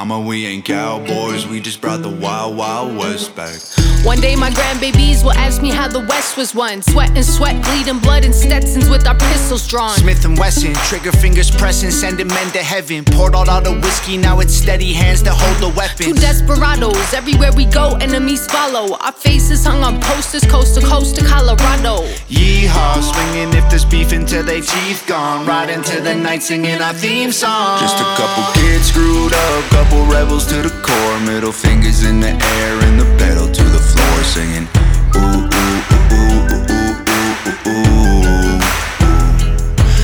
Mama, we ain't cowboys, we just brought the wild, wild west back. One day my grandbabies will ask me how the West was won. Sweat and sweat, bleeding blood and Stetsons with our pistols drawn. Smith and Wesson, trigger fingers pressing, sending men to heaven. Poured out all the whiskey, now it's steady hands to hold the weapon. Two desperados, everywhere we go, enemies follow. Our faces hung on posters, coast to coast to Colorado. Yeehaw, swinging if there's beef until they teeth gone. Right into the night singing our theme song. Just a couple kids screwed up, couple rebels to the core. Middle fingers in the air and the pedal to the floor, singing. Ooh, ooh, ooh, ooh, ooh, ooh, ooh.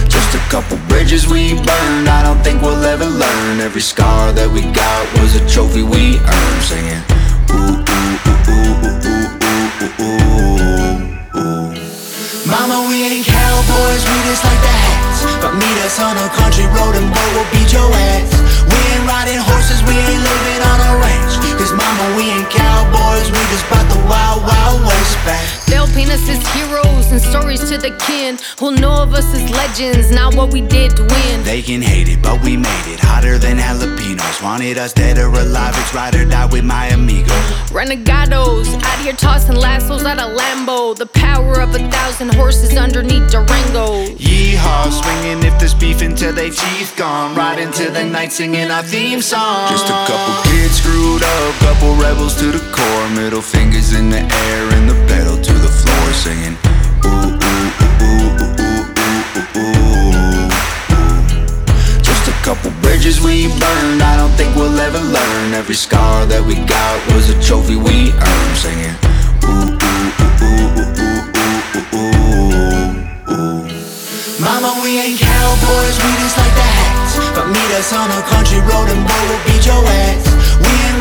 Just a couple bridges we burned. I don't think we'll ever learn. Every scar that we got was a trophy we earned, singing. Ooh, ooh, ooh, ooh, ooh, ooh, ooh, ooh. Mama, we ain't cowboys, we just like the hats. But meet us on a country road and boy, we'll beat your ass. As heroes and stories to the kin who'll know of us as legends, not what we did to win. They can hate it, but we made it hotter than jalapenos. Wanted us dead or alive, it's ride or die with my amigo. Renegados, out here tossing lassos out a Lambo. The power of a thousand horses underneath Durango. Yeehaw, swinging if there's beef until they teeth gone. Right into the night singing our theme song. Just a couple kids screwed up, couple rebels to the core. Middle fingers in the air and the pedal to the floor, singing. Just a couple bridges we burned. I don't think we'll ever learn. Every scar that we got was a trophy we earned, singing. Ooh, ooh, ooh, ooh, ooh, ooh, ooh. Mama, we ain't cowboys, we just like the hats. But meet us on a country road and boy, we'll beat your ass. We ain't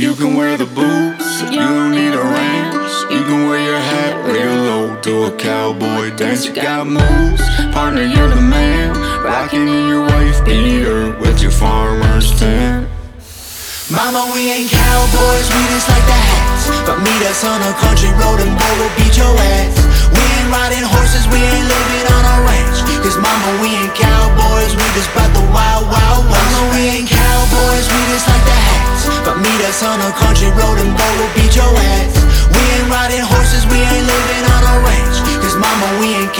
You can wear the boots, you don't need a ranch. You can wear your hat real low, do a cowboy dance. You got moves, partner, you're the man. Rocking in your wife beater with your farmer's tan. Mama, we ain't cowboys, we just like the hats. But meet us on a country road and boy, we'll beat your ass. We ain't riding Us on a country road and boy, we'll beat your ass. We ain't riding horses, we ain't living on a ranch. Cause mama, we ain't